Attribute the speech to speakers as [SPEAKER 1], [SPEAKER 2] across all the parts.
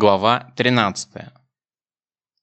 [SPEAKER 1] Глава 13.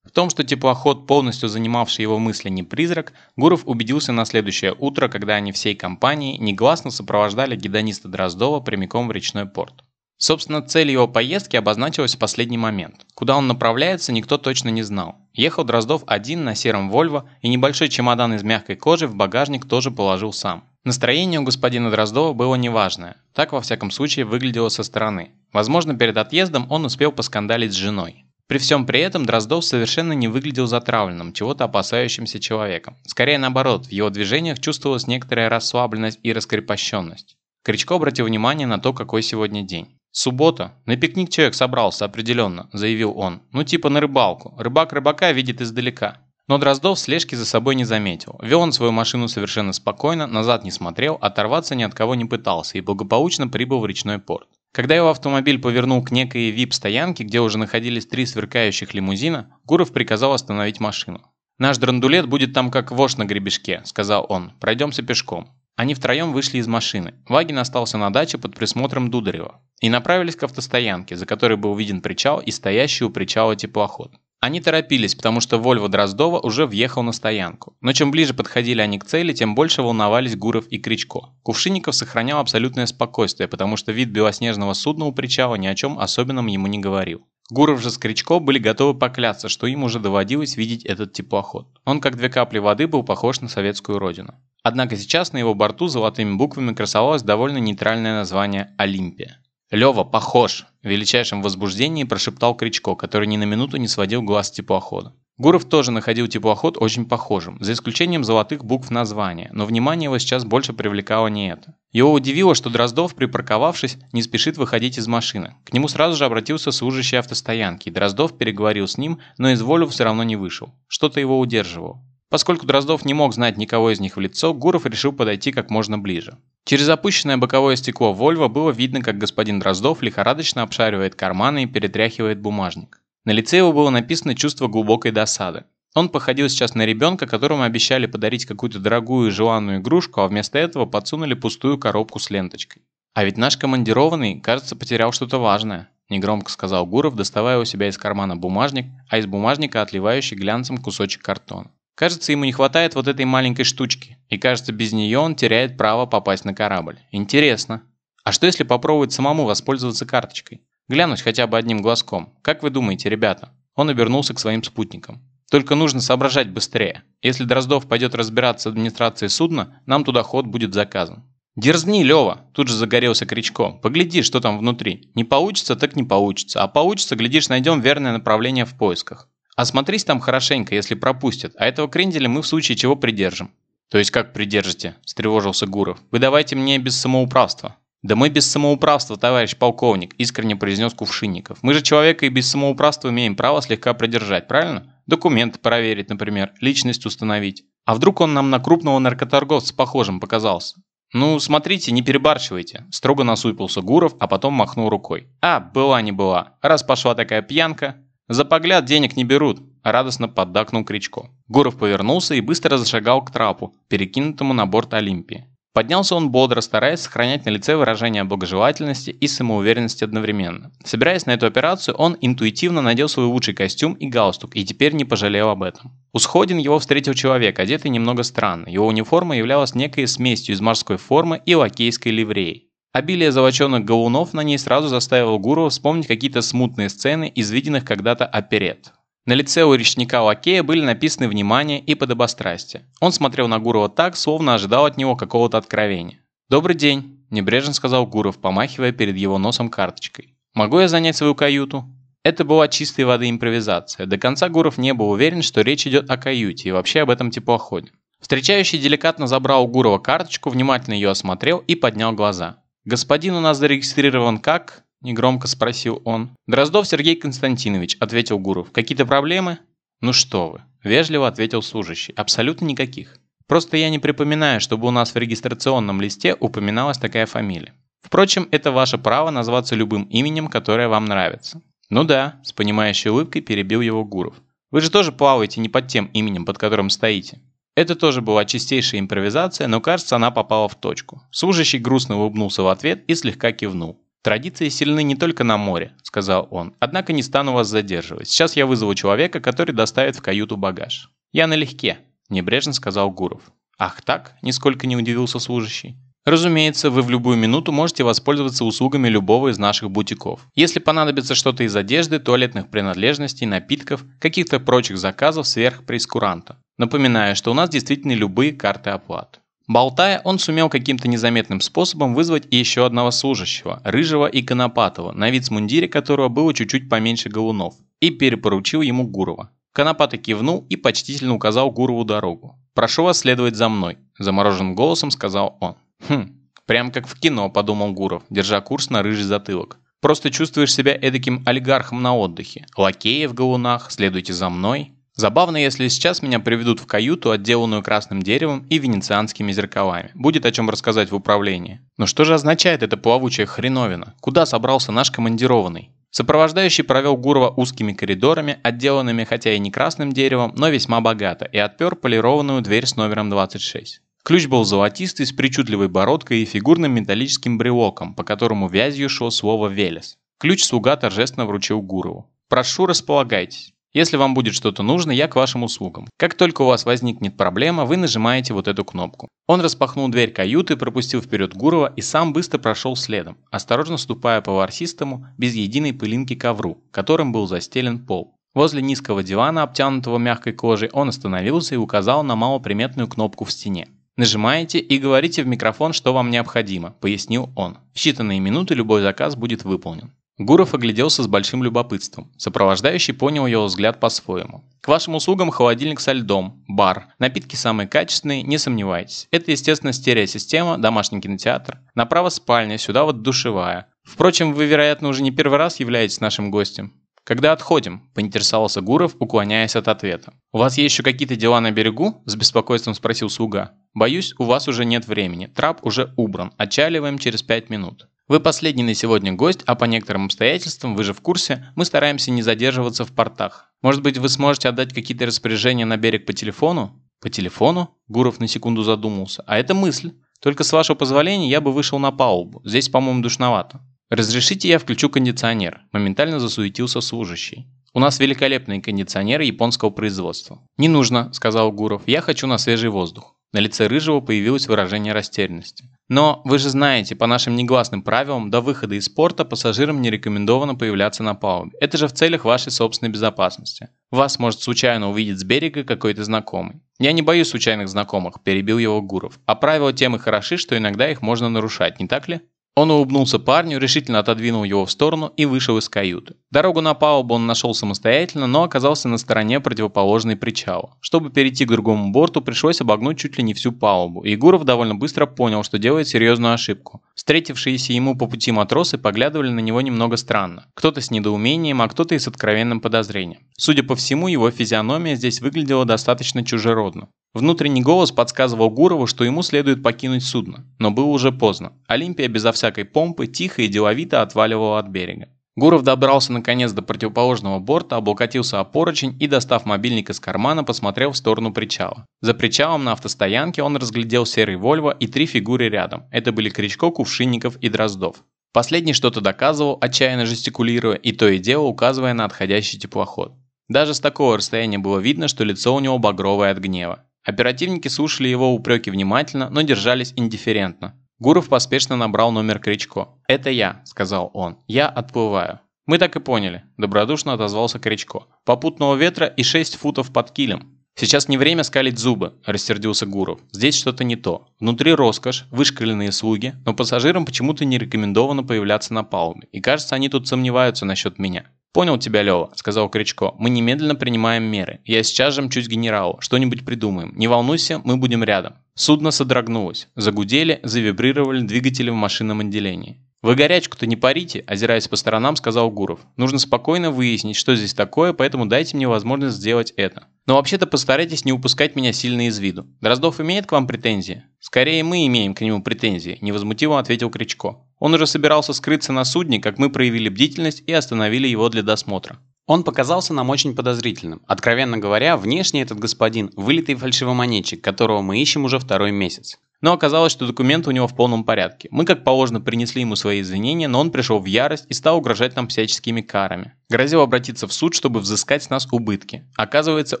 [SPEAKER 1] В том, что теплоход, полностью занимавший его мысли, не призрак, Гуров убедился на следующее утро, когда они всей компанией негласно сопровождали гедониста Дроздова прямиком в речной порт. Собственно, цель его поездки обозначилась в последний момент. Куда он направляется, никто точно не знал. Ехал Дроздов один на сером Вольво, и небольшой чемодан из мягкой кожи в багажник тоже положил сам. Настроение у господина Дроздова было неважное. Так, во всяком случае, выглядело со стороны. Возможно, перед отъездом он успел поскандалить с женой. При всем при этом Дроздов совершенно не выглядел затравленным, чего-то опасающимся человеком. Скорее наоборот, в его движениях чувствовалась некоторая расслабленность и раскрепощенность. Кричко обратил внимание на то, какой сегодня день. «Суббота. На пикник человек собрался, определенно», – заявил он. «Ну типа на рыбалку. Рыбак рыбака видит издалека». Но Дроздов слежки за собой не заметил. Вел он свою машину совершенно спокойно, назад не смотрел, оторваться ни от кого не пытался и благополучно прибыл в речной порт. Когда его автомобиль повернул к некой вип-стоянке, где уже находились три сверкающих лимузина, Гуров приказал остановить машину. «Наш драндулет будет там как вошь на гребешке», – сказал он. «Пройдемся пешком». Они втроем вышли из машины. Вагин остался на даче под присмотром Дударева. И направились к автостоянке, за которой был виден причал и стоящий у причала теплоход. Они торопились, потому что Вольво Дроздова уже въехал на стоянку. Но чем ближе подходили они к цели, тем больше волновались Гуров и Кричко. Кувшинников сохранял абсолютное спокойствие, потому что вид белоснежного судна у причала ни о чем особенном ему не говорил. Гуров же с Кричко были готовы поклясться, что им уже доводилось видеть этот теплоход. Он как две капли воды был похож на советскую родину. Однако сейчас на его борту золотыми буквами красовалось довольно нейтральное название «Олимпия». «Лёва, похож!» – в величайшем возбуждении прошептал Кричко, который ни на минуту не сводил глаз с теплохода. Гуров тоже находил теплоход очень похожим, за исключением золотых букв названия, но внимание его сейчас больше привлекало не это. Его удивило, что Дроздов, припарковавшись, не спешит выходить из машины. К нему сразу же обратился служащий автостоянки, и Дроздов переговорил с ним, но из волю все равно не вышел. Что-то его удерживало. Поскольку Дроздов не мог знать никого из них в лицо, Гуров решил подойти как можно ближе. Через опущенное боковое стекло Вольво было видно, как господин Дроздов лихорадочно обшаривает карманы и перетряхивает бумажник. На лице его было написано чувство глубокой досады. Он походил сейчас на ребенка, которому обещали подарить какую-то дорогую и желанную игрушку, а вместо этого подсунули пустую коробку с ленточкой. «А ведь наш командированный, кажется, потерял что-то важное», – негромко сказал Гуров, доставая у себя из кармана бумажник, а из бумажника отливающий глянцем кусочек картона. Кажется, ему не хватает вот этой маленькой штучки, и кажется, без нее он теряет право попасть на корабль. Интересно. А что если попробовать самому воспользоваться карточкой? Глянуть хотя бы одним глазком. Как вы думаете, ребята? Он обернулся к своим спутникам. Только нужно соображать быстрее. Если Дроздов пойдет разбираться с администрацией судна, нам туда ход будет заказан. «Дерзни, Лёва!» – тут же загорелся Кричко. «Погляди, что там внутри. Не получится, так не получится. А получится, глядишь, найдем верное направление в поисках. Осмотрись там хорошенько, если пропустят, а этого кренделя мы в случае чего придержим». «То есть как придержите?» – встревожился Гуров. «Вы давайте мне без самоуправства». «Да мы без самоуправства, товарищ полковник», – искренне произнес Кувшинников. «Мы же человека и без самоуправства имеем право слегка придержать, правильно? Документы проверить, например, личность установить. А вдруг он нам на крупного наркоторговца похожим показался? «Ну, смотрите, не перебарщивайте», – строго насупился Гуров, а потом махнул рукой. «А, была не была. Раз пошла такая пьянка, «За погляд денег не берут», – радостно поддакнул Кричко. Гуров повернулся и быстро зашагал к трапу, перекинутому на борт Олимпии. Поднялся он бодро, стараясь сохранять на лице выражение благожелательности и самоуверенности одновременно. Собираясь на эту операцию, он интуитивно надел свой лучший костюм и галстук, и теперь не пожалел об этом. У сходин его встретил человек, одетый немного странно. Его униформа являлась некой смесью из морской формы и лакейской ливреи. Обилие золоченых галунов на ней сразу заставило Гурова вспомнить какие-то смутные сцены из виденных когда-то оперет. На лице у речника Лакея были написаны внимание и подобострастие. Он смотрел на Гурова так, словно ожидал от него какого-то откровения. «Добрый день», – небрежно сказал Гуров, помахивая перед его носом карточкой. «Могу я занять свою каюту?» Это была чистой воды импровизация. До конца Гуров не был уверен, что речь идет о каюте и вообще об этом теплоходе. Встречающий деликатно забрал у Гурова карточку, внимательно ее осмотрел и поднял глаза. «Господин у нас зарегистрирован как?» – негромко спросил он. «Дроздов Сергей Константинович», – ответил Гуров. «Какие-то проблемы?» «Ну что вы», – вежливо ответил служащий. «Абсолютно никаких. Просто я не припоминаю, чтобы у нас в регистрационном листе упоминалась такая фамилия. Впрочем, это ваше право назваться любым именем, которое вам нравится». «Ну да», – с понимающей улыбкой перебил его Гуров. «Вы же тоже плаваете не под тем именем, под которым стоите». Это тоже была чистейшая импровизация, но кажется, она попала в точку. Служащий грустно улыбнулся в ответ и слегка кивнул. «Традиции сильны не только на море», — сказал он. «Однако не стану вас задерживать. Сейчас я вызову человека, который доставит в каюту багаж». «Я налегке», — небрежно сказал Гуров. «Ах так?» — нисколько не удивился служащий. Разумеется, вы в любую минуту можете воспользоваться услугами любого из наших бутиков. Если понадобится что-то из одежды, туалетных принадлежностей, напитков, каких-то прочих заказов сверх прескуранта. Напоминаю, что у нас действительно любые карты оплат. Болтая, он сумел каким-то незаметным способом вызвать еще одного служащего, рыжего и конопатого, на вид с мундире которого было чуть-чуть поменьше голунов, и перепоручил ему Гурова. Конопатый кивнул и почтительно указал Гурову дорогу. «Прошу вас следовать за мной», – замороженным голосом сказал он. «Хм, прям как в кино», – подумал Гуров, держа курс на рыжий затылок. «Просто чувствуешь себя эдаким олигархом на отдыхе. Лакеи в галунах, следуйте за мной». Забавно, если сейчас меня приведут в каюту, отделанную красным деревом и венецианскими зеркалами. Будет о чем рассказать в управлении. Но что же означает эта плавучая хреновина? Куда собрался наш командированный? Сопровождающий провел Гурова узкими коридорами, отделанными хотя и не красным деревом, но весьма богато, и отпер полированную дверь с номером 26. Ключ был золотистый, с причудливой бородкой и фигурным металлическим брелоком, по которому вязью шло слово «Велес». Ключ слуга торжественно вручил Гурову. «Прошу, располагайтесь. Если вам будет что-то нужно, я к вашим услугам. Как только у вас возникнет проблема, вы нажимаете вот эту кнопку». Он распахнул дверь каюты, пропустил вперед Гурова и сам быстро прошел следом, осторожно ступая по ворсистому, без единой пылинки ковру, которым был застелен пол. Возле низкого дивана, обтянутого мягкой кожей, он остановился и указал на малоприметную кнопку в стене. Нажимаете и говорите в микрофон, что вам необходимо, пояснил он. В считанные минуты любой заказ будет выполнен. Гуров огляделся с большим любопытством. Сопровождающий понял его взгляд по-своему. К вашим услугам холодильник со льдом, бар. Напитки самые качественные, не сомневайтесь. Это, естественно, стереосистема, домашний кинотеатр. Направо спальня, сюда вот душевая. Впрочем, вы, вероятно, уже не первый раз являетесь нашим гостем. «Когда отходим?» – поинтересовался Гуров, уклоняясь от ответа. «У вас есть еще какие-то дела на берегу?» – с беспокойством спросил слуга. «Боюсь, у вас уже нет времени. Трап уже убран. Отчаливаем через пять минут». «Вы последний на сегодня гость, а по некоторым обстоятельствам, вы же в курсе, мы стараемся не задерживаться в портах. Может быть, вы сможете отдать какие-то распоряжения на берег по телефону?» «По телефону?» – Гуров на секунду задумался. «А это мысль. Только с вашего позволения я бы вышел на палубу. Здесь, по-моему, душновато». «Разрешите я включу кондиционер?» – моментально засуетился служащий. «У нас великолепные кондиционеры японского производства». «Не нужно», – сказал Гуров, – «я хочу на свежий воздух». На лице Рыжего появилось выражение растерянности. «Но вы же знаете, по нашим негласным правилам, до выхода из порта пассажирам не рекомендовано появляться на палубе. Это же в целях вашей собственной безопасности. Вас может случайно увидеть с берега какой-то знакомый. Я не боюсь случайных знакомых», – перебил его Гуров. «А правила тем и хороши, что иногда их можно нарушать, не так ли?» Он улыбнулся парню, решительно отодвинул его в сторону и вышел из каюты. Дорогу на палубу он нашел самостоятельно, но оказался на стороне противоположной причала. Чтобы перейти к другому борту, пришлось обогнуть чуть ли не всю палубу, и Гуров довольно быстро понял, что делает серьезную ошибку. Встретившиеся ему по пути матросы поглядывали на него немного странно. Кто-то с недоумением, а кто-то и с откровенным подозрением. Судя по всему, его физиономия здесь выглядела достаточно чужеродно. Внутренний голос подсказывал Гурову, что ему следует покинуть судно, но было уже поздно. Олимпия безо всякой помпы тихо и деловито отваливала от берега. Гуров добрался наконец до противоположного борта, облокотился о поручень и, достав мобильник из кармана, посмотрел в сторону причала. За причалом на автостоянке он разглядел серый Вольво и три фигуры рядом. Это были Кричко, Кувшинников и Дроздов. Последний что-то доказывал, отчаянно жестикулируя, и то и дело указывая на отходящий теплоход. Даже с такого расстояния было видно, что лицо у него багровое от гнева. Оперативники слушали его упреки внимательно, но держались индифферентно. Гуров поспешно набрал номер Кричко. «Это я», – сказал он. «Я отплываю». «Мы так и поняли», – добродушно отозвался Кричко. «Попутного ветра и 6 футов под килем». «Сейчас не время скалить зубы», – рассердился Гуров. «Здесь что-то не то. Внутри роскошь, вышкаленные слуги, но пассажирам почему-то не рекомендовано появляться на палубе. И кажется, они тут сомневаются насчет меня». «Понял тебя, Лёва», – сказал Кричко. «Мы немедленно принимаем меры. Я сейчас же мчусь генералу. Что-нибудь придумаем. Не волнуйся, мы будем рядом». Судно содрогнулось. Загудели, завибрировали двигатели в машинном отделении. «Вы горячку-то не парите», – озираясь по сторонам, сказал Гуров. «Нужно спокойно выяснить, что здесь такое, поэтому дайте мне возможность сделать это. Но вообще-то постарайтесь не упускать меня сильно из виду. Дроздов имеет к вам претензии?» «Скорее мы имеем к нему претензии», – невозмутимо ответил Кричко. Он уже собирался скрыться на судне, как мы проявили бдительность и остановили его для досмотра. Он показался нам очень подозрительным. Откровенно говоря, внешне этот господин – вылитый фальшивомонетчик, которого мы ищем уже второй месяц. Но оказалось, что документы у него в полном порядке. Мы, как положено, принесли ему свои извинения, но он пришел в ярость и стал угрожать нам всяческими карами. Грозил обратиться в суд, чтобы взыскать с нас убытки. Оказывается,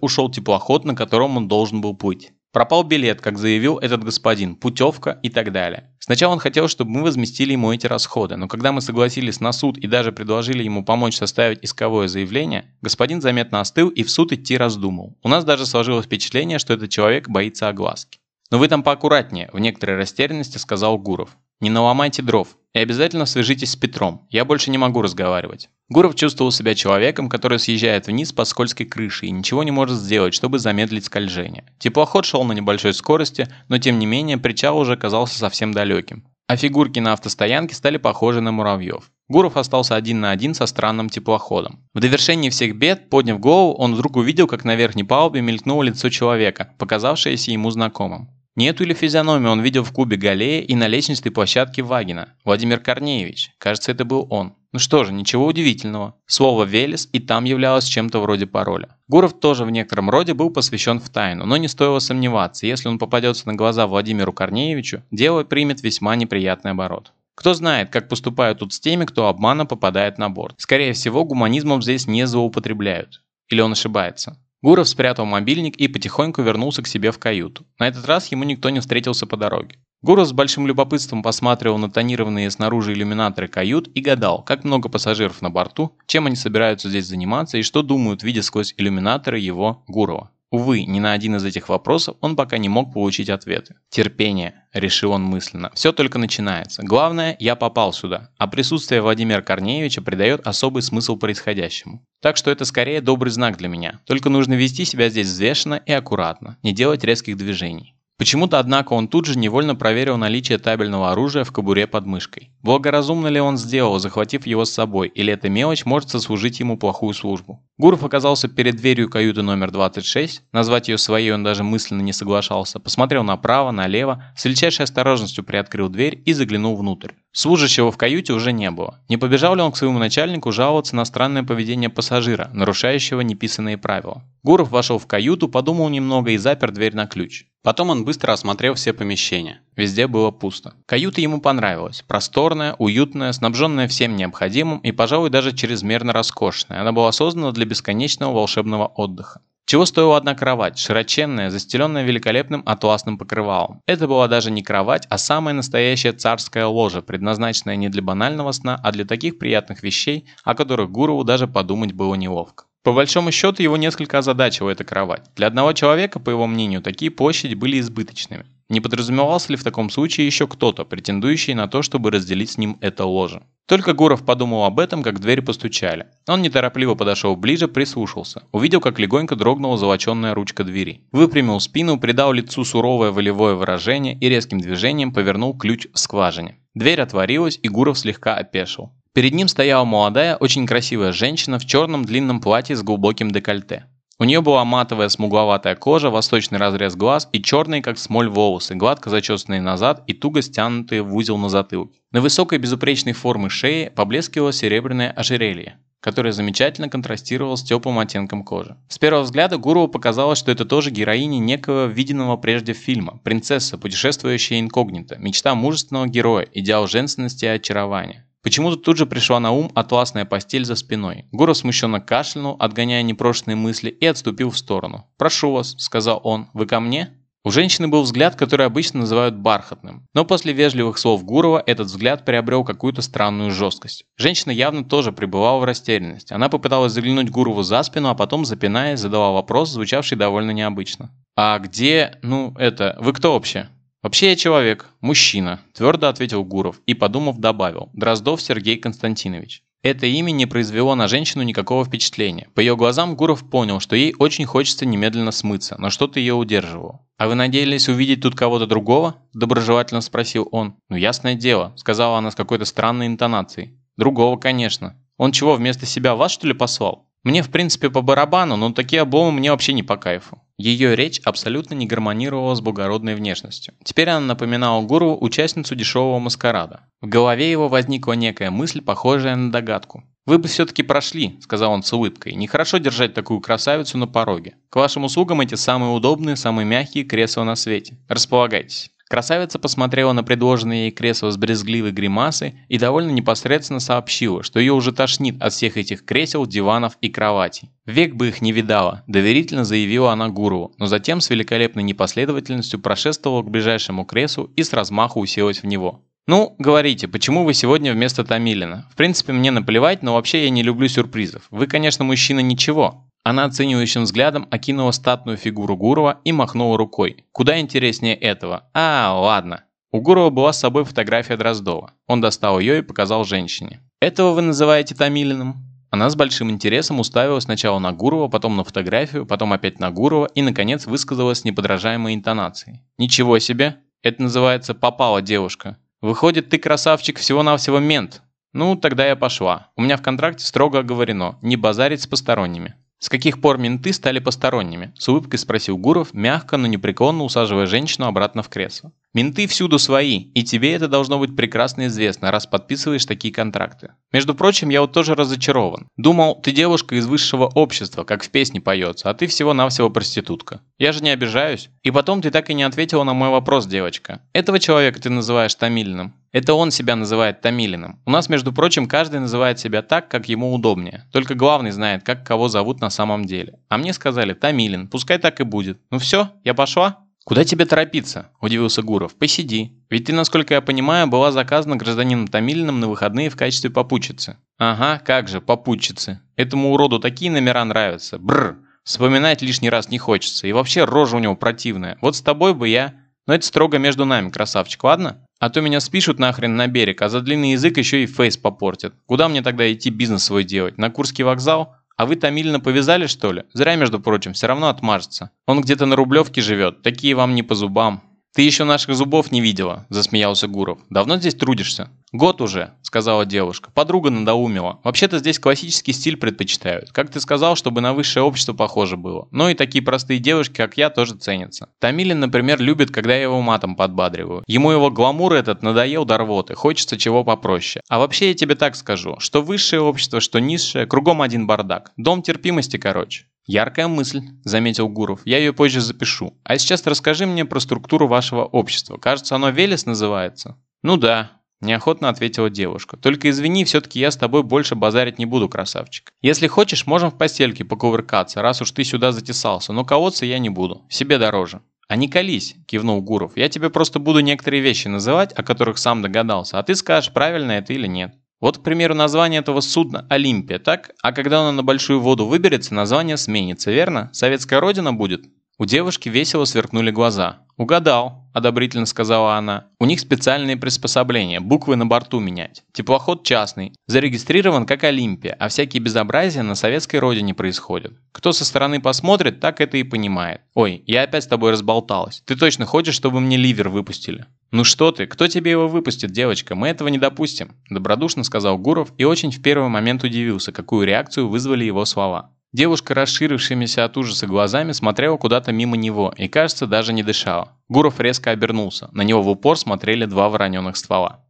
[SPEAKER 1] ушел теплоход, на котором он должен был плыть. Пропал билет, как заявил этот господин, путевка и так далее. Сначала он хотел, чтобы мы возместили ему эти расходы, но когда мы согласились на суд и даже предложили ему помочь составить исковое заявление, господин заметно остыл и в суд идти раздумал. У нас даже сложилось впечатление, что этот человек боится огласки. «Но вы там поаккуратнее», – в некоторой растерянности сказал Гуров. «Не наломайте дров. И обязательно свяжитесь с Петром. Я больше не могу разговаривать». Гуров чувствовал себя человеком, который съезжает вниз по скользкой крыше и ничего не может сделать, чтобы замедлить скольжение. Теплоход шел на небольшой скорости, но тем не менее причал уже казался совсем далеким. А фигурки на автостоянке стали похожи на муравьев. Гуров остался один на один со странным теплоходом. В довершении всех бед, подняв голову, он вдруг увидел, как на верхней палубе мелькнуло лицо человека, показавшееся ему знакомым. Не эту ли физиономию он видел в клубе Галея и на лестничной площадке Вагина? Владимир Корнеевич. Кажется, это был он. Ну что же, ничего удивительного. Слово «Велес» и там являлось чем-то вроде пароля. Гуров тоже в некотором роде был посвящен в тайну, но не стоило сомневаться, если он попадется на глаза Владимиру Корнеевичу, дело примет весьма неприятный оборот. Кто знает, как поступают тут с теми, кто обманом попадает на борт. Скорее всего, гуманизмом здесь не злоупотребляют. Или он ошибается? Гуров спрятал мобильник и потихоньку вернулся к себе в каюту. На этот раз ему никто не встретился по дороге. Гуров с большим любопытством посматривал на тонированные снаружи иллюминаторы кают и гадал, как много пассажиров на борту, чем они собираются здесь заниматься и что думают, видя сквозь иллюминаторы его, Гурова. Увы, ни на один из этих вопросов он пока не мог получить ответы. «Терпение», – решил он мысленно. «Все только начинается. Главное, я попал сюда, а присутствие Владимира Корнеевича придает особый смысл происходящему. Так что это скорее добрый знак для меня. Только нужно вести себя здесь взвешенно и аккуратно, не делать резких движений. Почему-то, однако, он тут же невольно проверил наличие табельного оружия в кобуре под мышкой. Благоразумно ли он сделал, захватив его с собой, или эта мелочь может сослужить ему плохую службу? Гуров оказался перед дверью каюты номер 26, назвать ее своей он даже мысленно не соглашался, посмотрел направо, налево, с величайшей осторожностью приоткрыл дверь и заглянул внутрь. Служащего в каюте уже не было. Не побежал ли он к своему начальнику жаловаться на странное поведение пассажира, нарушающего неписанные правила? Гуров вошел в каюту, подумал немного и запер дверь на ключ. Потом он быстро осмотрел все помещения. Везде было пусто. Каюта ему понравилась. Просторная, уютная, снабженная всем необходимым и, пожалуй, даже чрезмерно роскошная. Она была создана для бесконечного волшебного отдыха. Чего стоила одна кровать, широченная, застеленная великолепным атласным покрывалом. Это была даже не кровать, а самая настоящая царская ложа, предназначенная не для банального сна, а для таких приятных вещей, о которых Гурову даже подумать было неловко. По большому счету его несколько озадачила эта кровать. Для одного человека, по его мнению, такие площади были избыточными. Не подразумевался ли в таком случае еще кто-то, претендующий на то, чтобы разделить с ним это ложе? Только Гуров подумал об этом, как в дверь постучали. Он неторопливо подошел ближе, прислушался. Увидел, как легонько дрогнула золоченная ручка двери. Выпрямил спину, придал лицу суровое волевое выражение и резким движением повернул ключ в скважине. Дверь отворилась, и Гуров слегка опешил. Перед ним стояла молодая, очень красивая женщина в черном длинном платье с глубоким декольте. У нее была матовая смугловатая кожа, восточный разрез глаз и черные, как смоль, волосы, гладко зачесанные назад и туго стянутые в узел на затылке. На высокой безупречной формы шеи поблескивало серебряное ожерелье, которое замечательно контрастировало с теплым оттенком кожи. С первого взгляда Гурову показалось, что это тоже героиня некого виденного прежде фильма, принцесса, путешествующая инкогнито, мечта мужественного героя, идеал женственности и очарования. Почему-то тут же пришла на ум атласная постель за спиной. Гуров смущенно кашлянул, отгоняя непрошенные мысли, и отступил в сторону. «Прошу вас», — сказал он, — «вы ко мне?» У женщины был взгляд, который обычно называют бархатным. Но после вежливых слов Гурова этот взгляд приобрел какую-то странную жесткость. Женщина явно тоже пребывала в растерянности. Она попыталась заглянуть Гурову за спину, а потом, запинаясь, задала вопрос, звучавший довольно необычно. «А где... ну, это... вы кто вообще?» «Вообще я человек, мужчина», – твердо ответил Гуров и, подумав, добавил «Дроздов Сергей Константинович». Это имя не произвело на женщину никакого впечатления. По ее глазам Гуров понял, что ей очень хочется немедленно смыться, но что-то ее удерживало. «А вы надеялись увидеть тут кого-то другого?» – доброжелательно спросил он. «Ну ясное дело», – сказала она с какой-то странной интонацией. «Другого, конечно. Он чего, вместо себя вас что ли послал?» Мне, в принципе, по барабану, но такие обломы мне вообще не по кайфу. Ее речь абсолютно не гармонировала с благородной внешностью. Теперь она напоминала Гуру участницу дешевого маскарада. В голове его возникла некая мысль, похожая на догадку. «Вы бы все-таки прошли», — сказал он с улыбкой. «Нехорошо держать такую красавицу на пороге. К вашим услугам эти самые удобные, самые мягкие кресла на свете. Располагайтесь». Красавица посмотрела на предложенное ей кресло с брезгливой гримасой и довольно непосредственно сообщила, что ее уже тошнит от всех этих кресел, диванов и кроватей. Век бы их не видала, доверительно заявила она Гурову, но затем с великолепной непоследовательностью прошествовала к ближайшему креслу и с размаху уселась в него. «Ну, говорите, почему вы сегодня вместо Томилина? В принципе, мне наплевать, но вообще я не люблю сюрпризов. Вы, конечно, мужчина ничего». Она оценивающим взглядом окинула статную фигуру Гурова и махнула рукой. Куда интереснее этого. А, ладно. У Гурова была с собой фотография Дроздова. Он достал ее и показал женщине. «Этого вы называете Томилиным?» Она с большим интересом уставилась сначала на Гурова, потом на фотографию, потом опять на Гурова и, наконец, высказалась неподражаемой интонацией. «Ничего себе! Это называется «попала девушка». Выходит, ты, красавчик, всего-навсего мент. Ну, тогда я пошла. У меня в контракте строго оговорено, не базарить с посторонними. «С каких пор менты стали посторонними?» – с улыбкой спросил Гуров, мягко, но непреклонно усаживая женщину обратно в кресло. «Менты всюду свои, и тебе это должно быть прекрасно известно, раз подписываешь такие контракты. Между прочим, я вот тоже разочарован. Думал, ты девушка из высшего общества, как в песне поется, а ты всего-навсего проститутка. Я же не обижаюсь. И потом ты так и не ответила на мой вопрос, девочка. Этого человека ты называешь Томилиным. Это он себя называет Томилиным. У нас, между прочим, каждый называет себя так, как ему удобнее. Только главный знает, как кого зовут на самом деле. А мне сказали Томилин, пускай так и будет. Ну все, я пошла? «Куда тебе торопиться?» – удивился Гуров. «Посиди. Ведь ты, насколько я понимаю, была заказана гражданином Томилиным на выходные в качестве попутчицы». «Ага, как же, попутчицы. Этому уроду такие номера нравятся. Бррр. Вспоминать лишний раз не хочется. И вообще рожа у него противная. Вот с тобой бы я... Но это строго между нами, красавчик, ладно? А то меня спишут нахрен на берег, а за длинный язык еще и фейс попортят. Куда мне тогда идти бизнес свой делать? На Курский вокзал? А вы Томилина повязали, что ли? Зря, между прочим, все равно отмажется. Он где-то на Рублевке живет, такие вам не по зубам. «Ты еще наших зубов не видела», – засмеялся Гуров. «Давно здесь трудишься?» «Год уже», – сказала девушка. «Подруга надоумила. Вообще-то здесь классический стиль предпочитают. Как ты сказал, чтобы на высшее общество похоже было. Но и такие простые девушки, как я, тоже ценятся. Тамилин, например, любит, когда я его матом подбадриваю. Ему его гламур этот надоел до рвоты, хочется чего попроще. А вообще я тебе так скажу, что высшее общество, что низшее, кругом один бардак. Дом терпимости, короче». «Яркая мысль», – заметил Гуров. «Я ее позже запишу. А сейчас расскажи мне про структуру вашего общества. Кажется, оно Велес называется?» «Ну да», – неохотно ответила девушка. «Только извини, все-таки я с тобой больше базарить не буду, красавчик. Если хочешь, можем в постельке покувыркаться, раз уж ты сюда затесался, но колоться я не буду. Себе дороже». «А не колись», – кивнул Гуров. «Я тебе просто буду некоторые вещи называть, о которых сам догадался, а ты скажешь, правильно это или нет». Вот, к примеру, название этого судна «Олимпия», так? А когда оно на большую воду выберется, название сменится, верно? Советская родина будет? У девушки весело сверкнули глаза. «Угадал», – одобрительно сказала она. «У них специальные приспособления, буквы на борту менять. Теплоход частный, зарегистрирован как Олимпия, а всякие безобразия на советской родине происходят. Кто со стороны посмотрит, так это и понимает. Ой, я опять с тобой разболталась. Ты точно хочешь, чтобы мне ливер выпустили?» «Ну что ты, кто тебе его выпустит, девочка? Мы этого не допустим», – добродушно сказал Гуров и очень в первый момент удивился, какую реакцию вызвали его слова. Девушка, расширившимися от ужаса глазами, смотрела куда-то мимо него и, кажется, даже не дышала. Гуров резко обернулся. На него в упор смотрели два вороненых ствола.